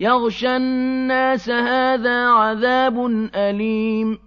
يَغْشَى النَّاسَ ۖ هَٰذَا عَذَابٌ أَلِيمٌ.